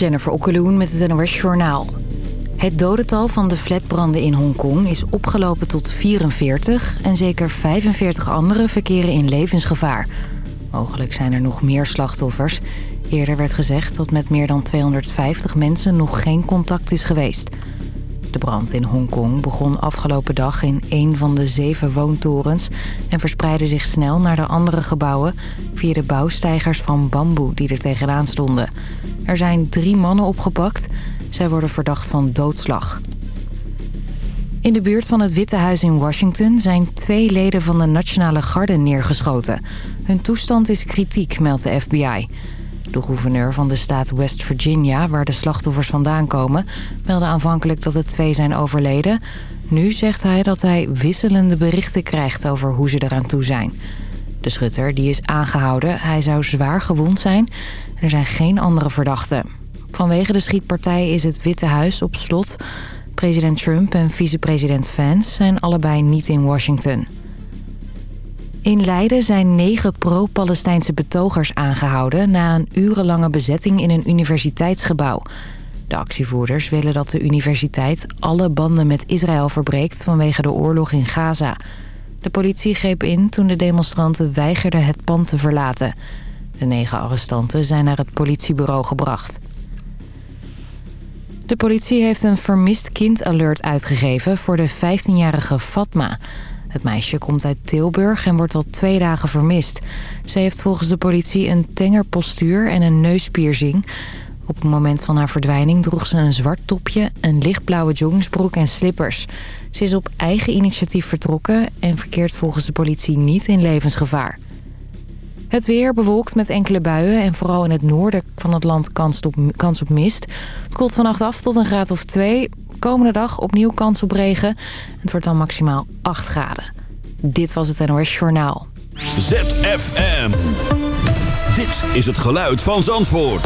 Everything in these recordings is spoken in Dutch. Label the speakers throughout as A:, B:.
A: Jennifer Okkeloen met het NOS Journaal. Het dodental van de flatbranden in Hongkong is opgelopen tot 44... en zeker 45 anderen verkeren in levensgevaar. Mogelijk zijn er nog meer slachtoffers. Eerder werd gezegd dat met meer dan 250 mensen nog geen contact is geweest. De brand in Hongkong begon afgelopen dag in een van de zeven woontorens... en verspreidde zich snel naar de andere gebouwen... via de bouwsteigers van bamboe die er tegenaan stonden. Er zijn drie mannen opgepakt. Zij worden verdacht van doodslag. In de buurt van het Witte Huis in Washington zijn twee leden van de Nationale Garde neergeschoten. Hun toestand is kritiek, meldt de FBI. De gouverneur van de staat West Virginia, waar de slachtoffers vandaan komen... meldde aanvankelijk dat de twee zijn overleden. Nu zegt hij dat hij wisselende berichten krijgt over hoe ze eraan toe zijn. De schutter die is aangehouden. Hij zou zwaar gewond zijn. Er zijn geen andere verdachten. Vanwege de schietpartij is het Witte Huis op slot. President Trump en vicepresident Vance zijn allebei niet in Washington. In Leiden zijn negen pro-Palestijnse betogers aangehouden... na een urenlange bezetting in een universiteitsgebouw. De actievoerders willen dat de universiteit alle banden met Israël verbreekt... vanwege de oorlog in Gaza. De politie greep in toen de demonstranten weigerden het pand te verlaten. De negen arrestanten zijn naar het politiebureau gebracht. De politie heeft een vermist kind alert uitgegeven voor de 15-jarige Fatma... Het meisje komt uit Tilburg en wordt al twee dagen vermist. Ze heeft volgens de politie een tenger postuur en een neuspiercing. Op het moment van haar verdwijning droeg ze een zwart topje, een lichtblauwe joggingsbroek en slippers. Ze is op eigen initiatief vertrokken en verkeert volgens de politie niet in levensgevaar. Het weer bewolkt met enkele buien en vooral in het noorden van het land kans op, kans op mist. Het koelt vannacht af tot een graad of twee. Komende dag opnieuw kans op regen. Het wordt dan maximaal 8 graden. Dit was het NOS Journaal.
B: ZFM. Dit is het geluid van Zandvoort.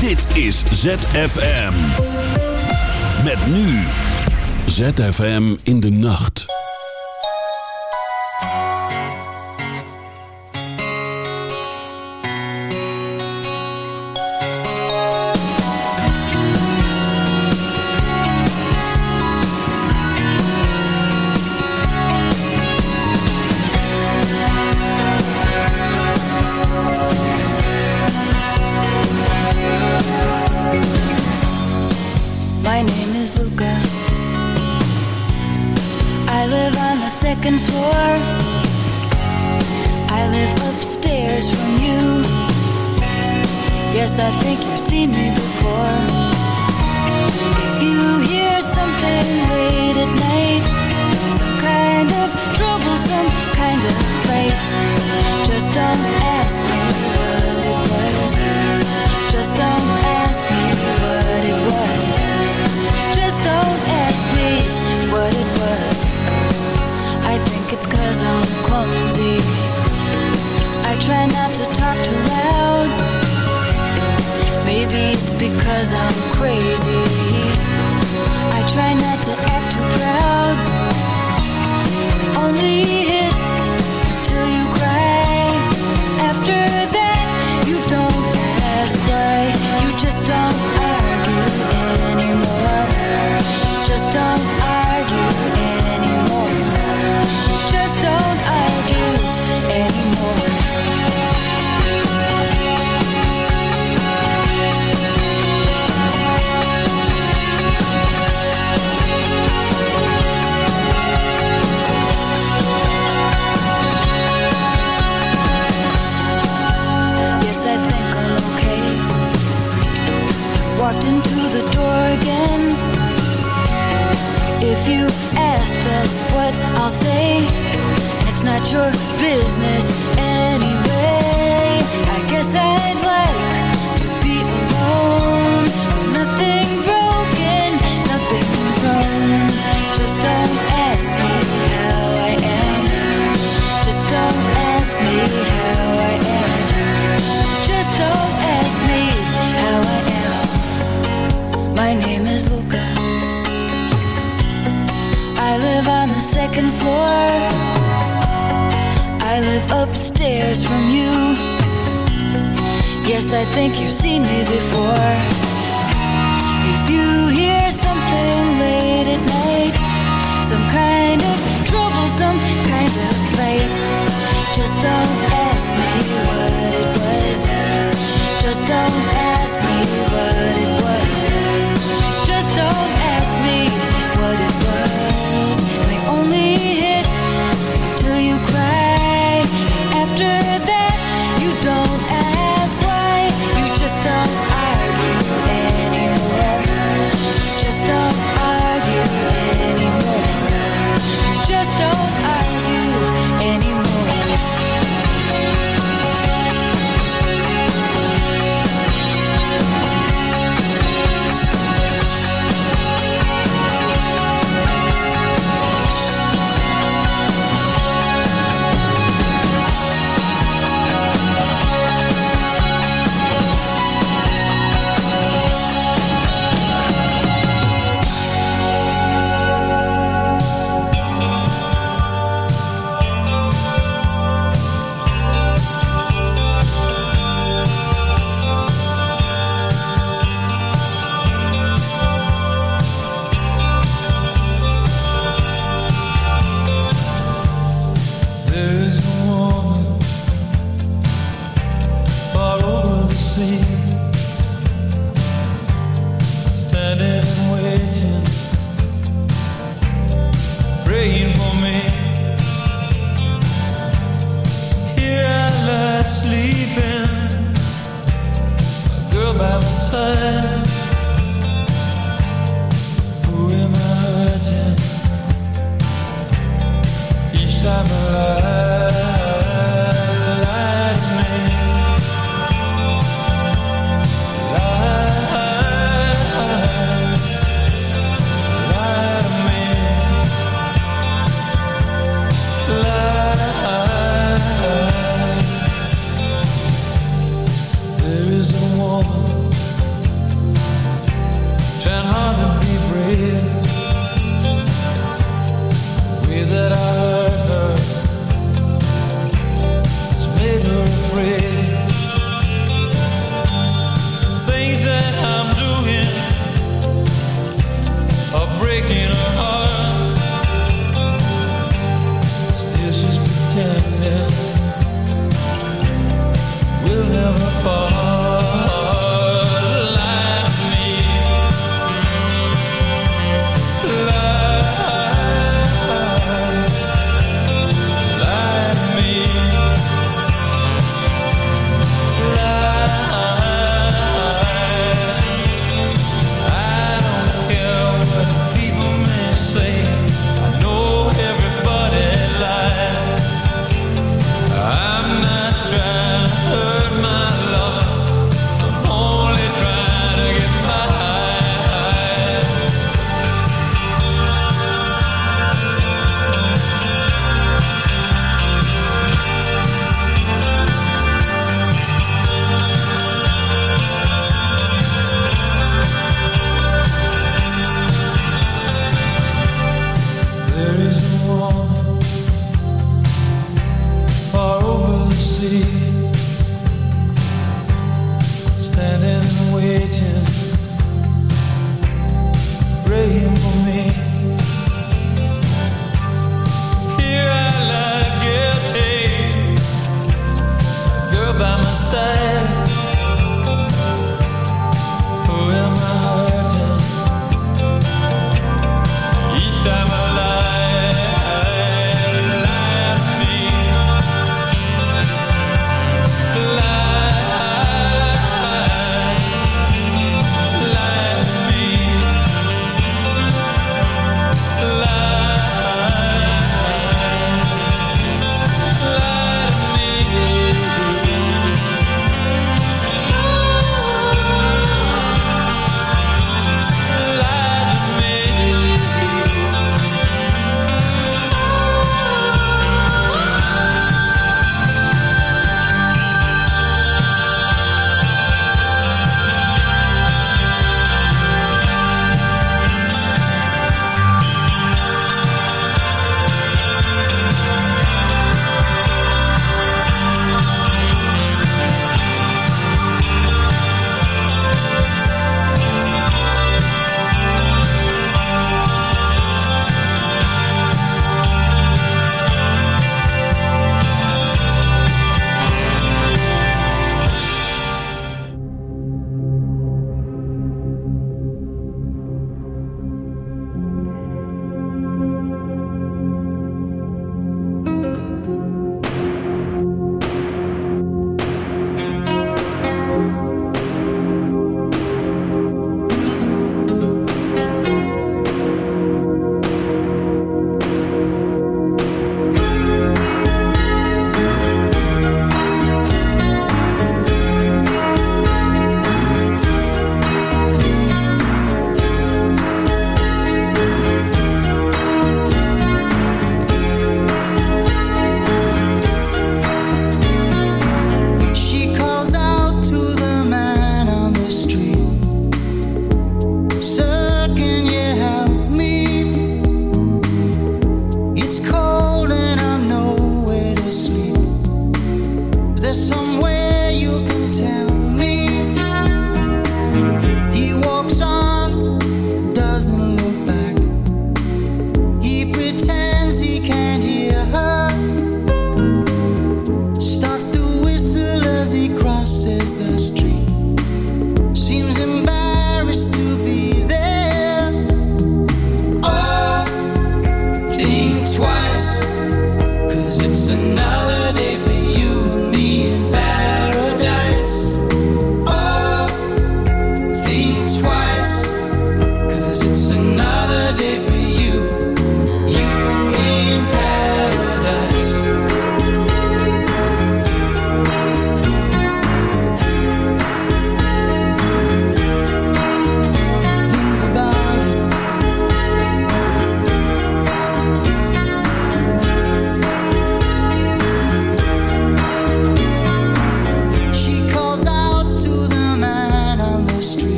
B: Dit is ZFM. Met nu. ZFM in de nacht.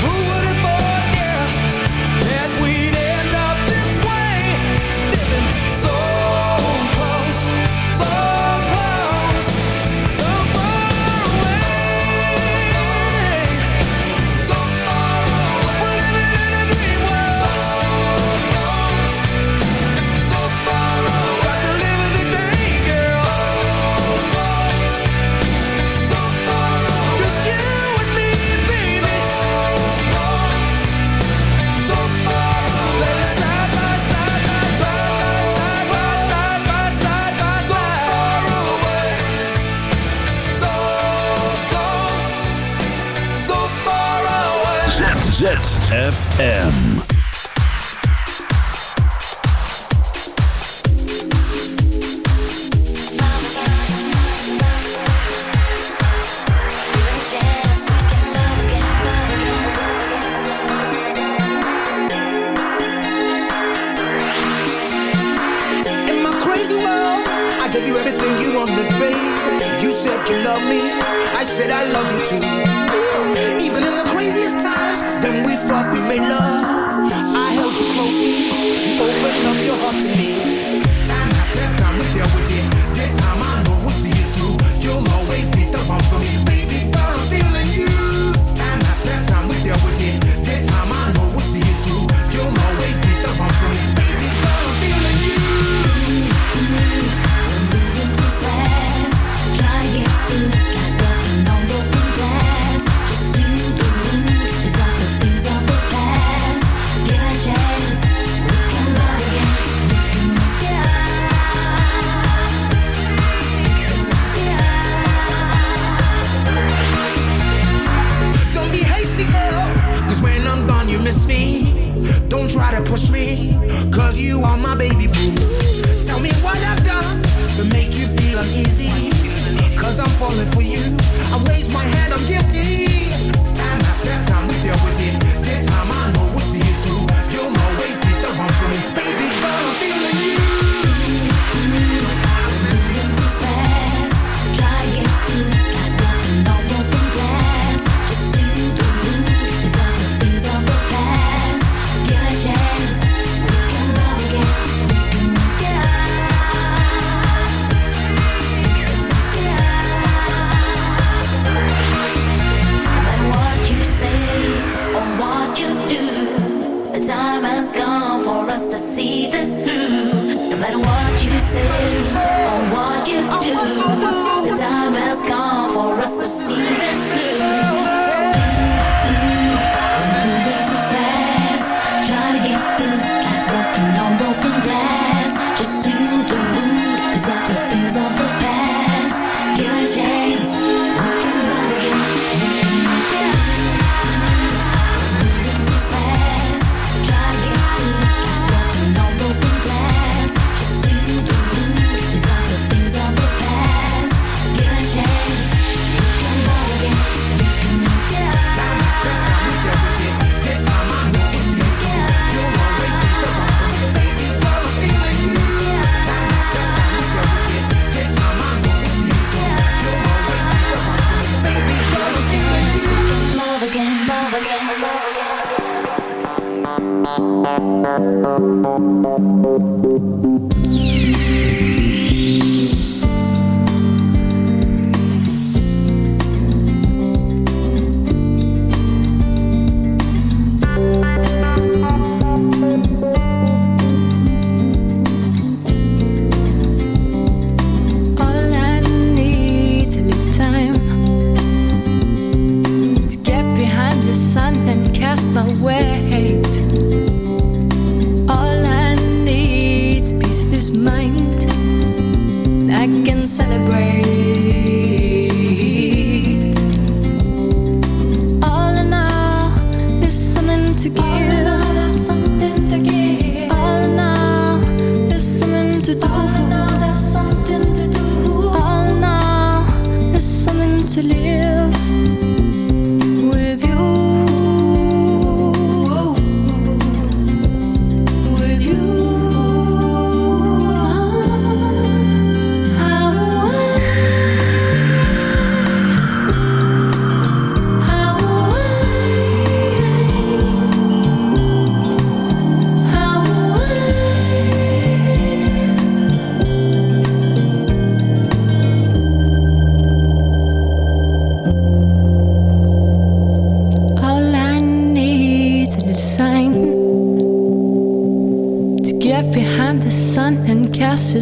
C: Who would
D: Thank my way.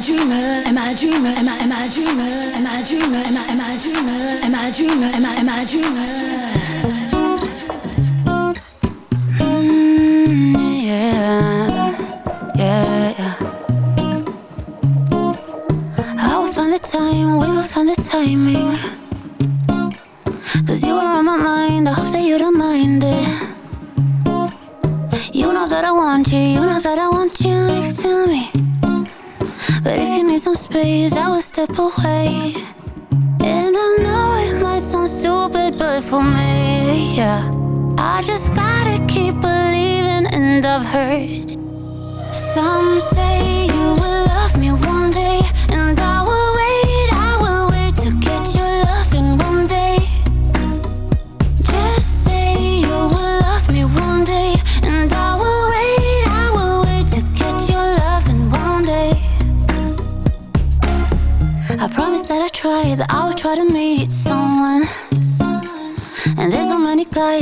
E: I dreamer? Am I dreamer? Am I dreamer? Am I dreamer? Am I am I dreamer? Am I? Am I dreamer? Mm, yeah, yeah. I will find the time. We will find the timing. away. And I know it might sound stupid But for me, yeah I just gotta keep believing And I've heard Some say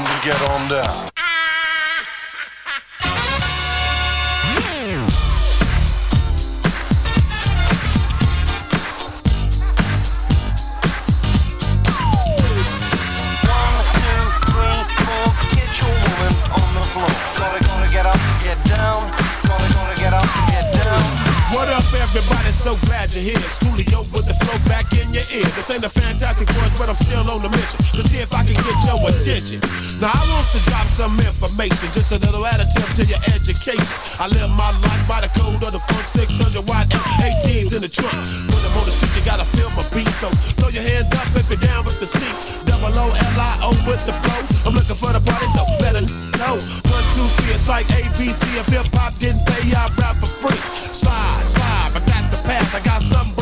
F: To get on down.
G: When I'm on the street, you gotta feel my beat. So throw your hands up if you're down with the seat. Double O L I O with the flow. I'm looking for the party, so better know. One, two, three, it's like ABC. If hip hop didn't pay, I rap for free. Slide, slide, but that's the path. I got something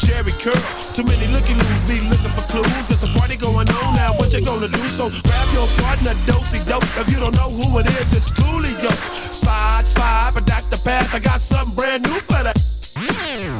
G: Jerry curl. Too many looky loos be looking for clues. There's a party going on now, what you gonna do? So grab your partner, dosey dope. If you don't know who it is, it's Coolio. Slide, slide, but that's the path. I got something brand new for that.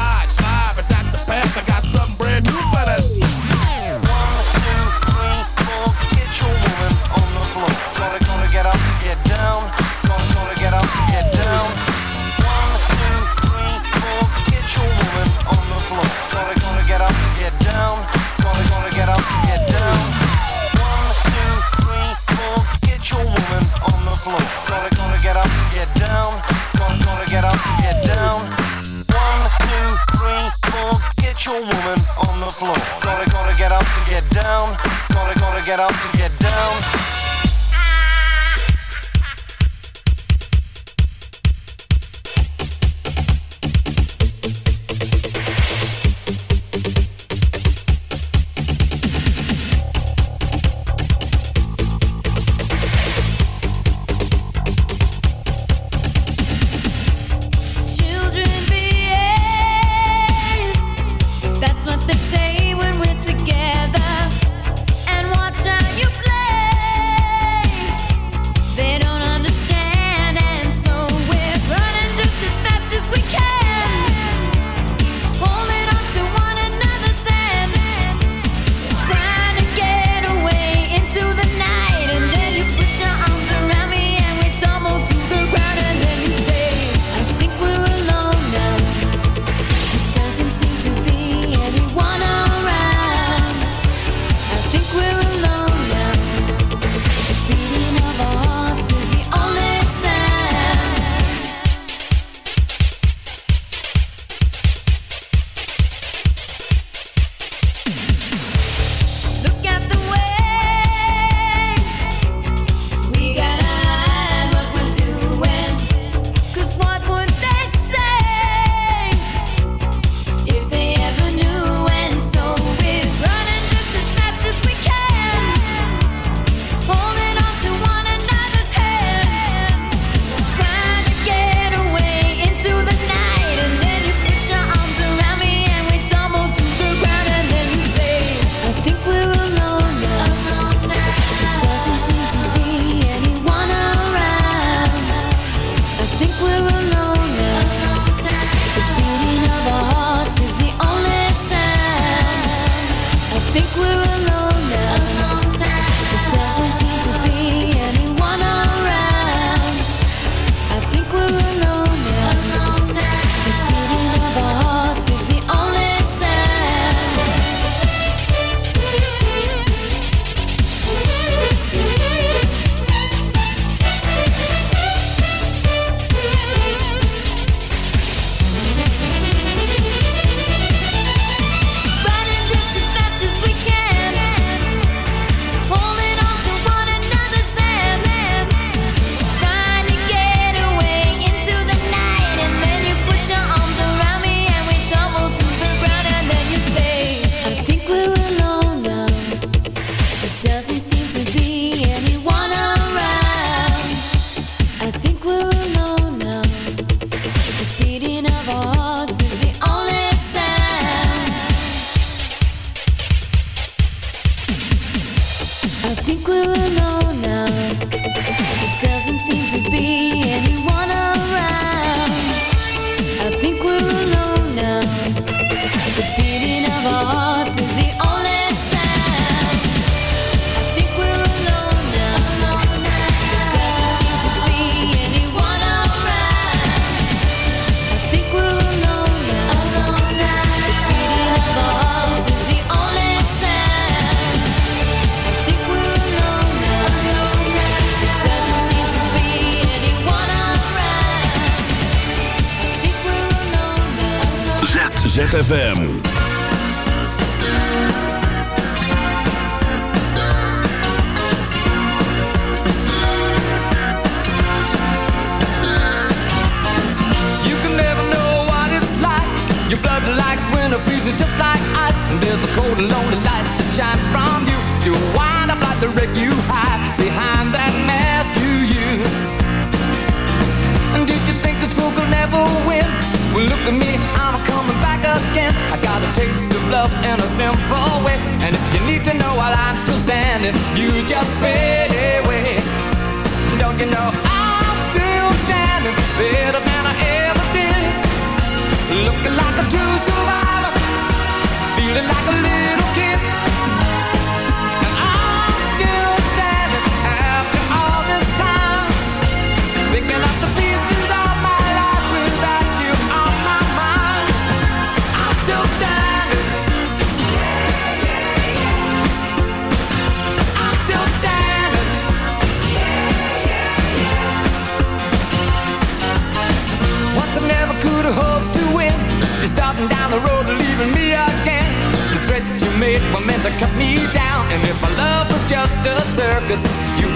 F: get up to get down.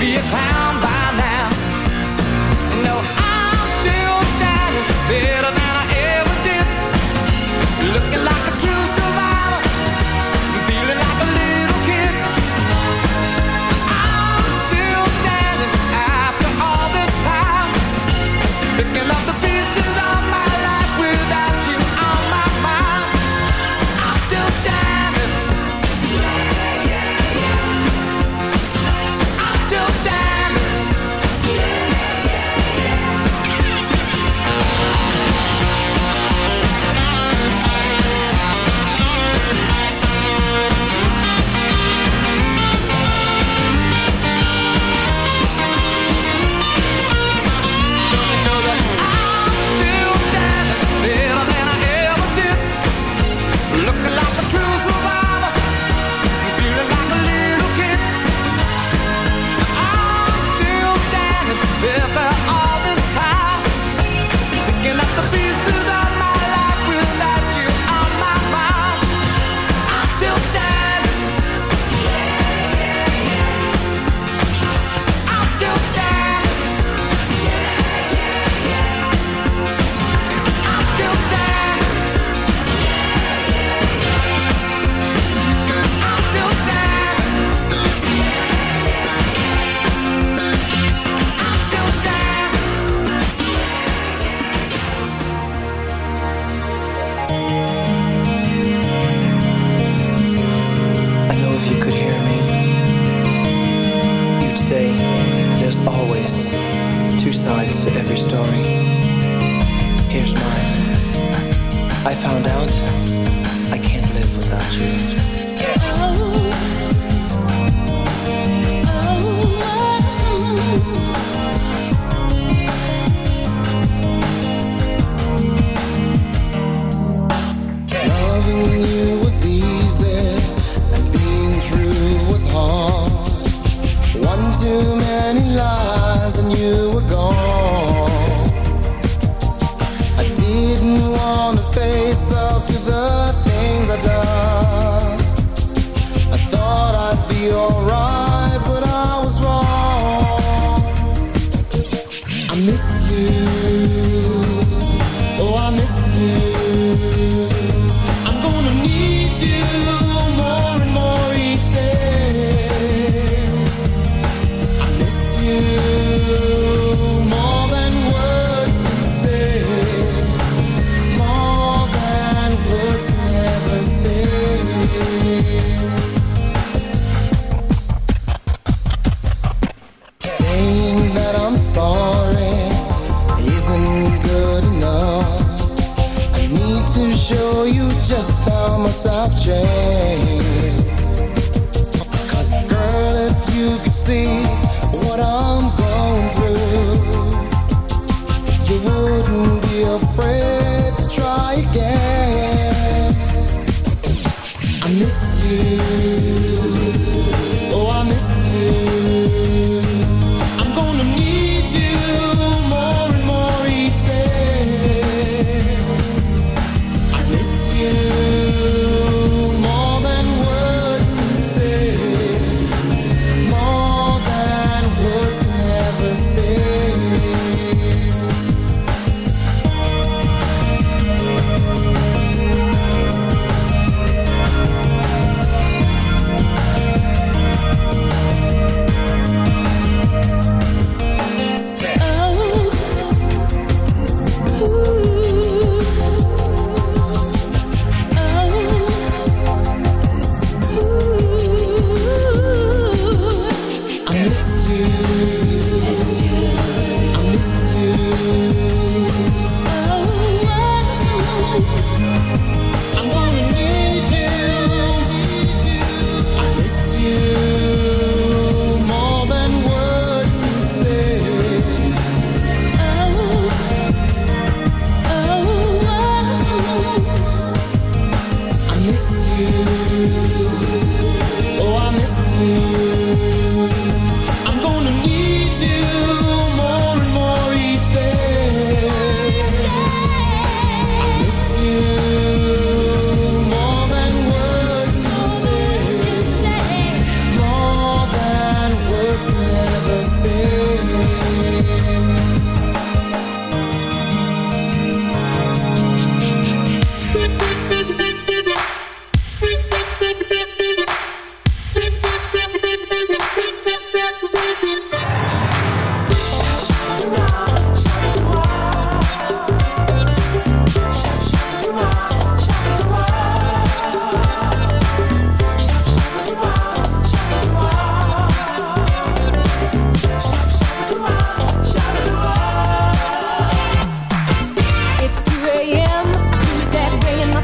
H: be
I: clown. by
C: found out